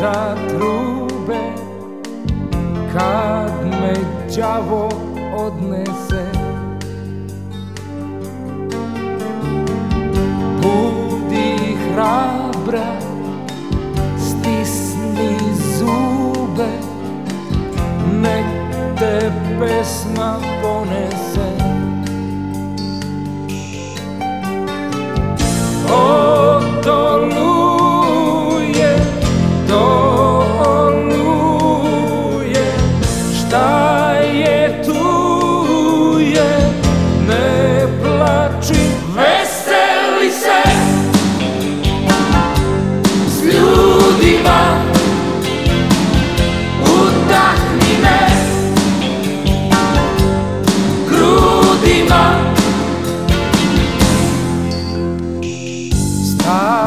Kad trube Kad me đavo odnese. Budi hrabra Stisni zube Nek te pesma ponese Ah.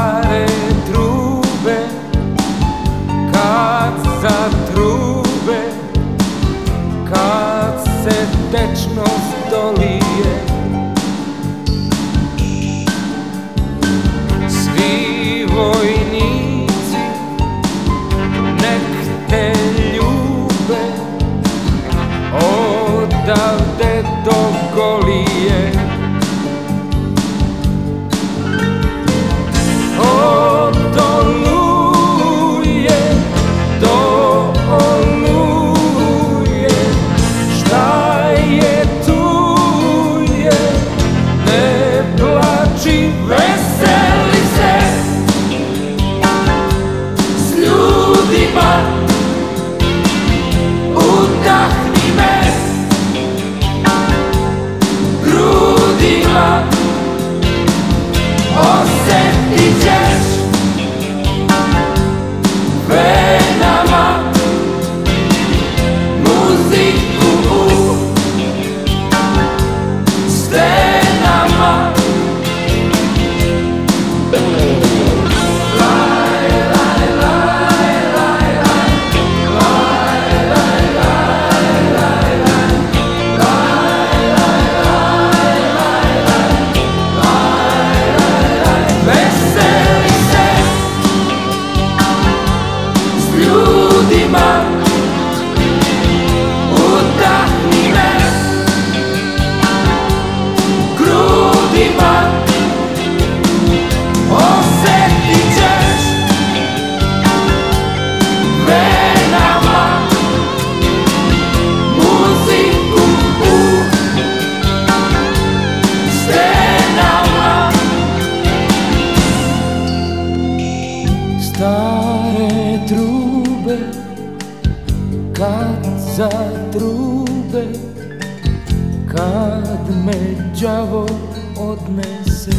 Kad zatrube Kad me đavo odnese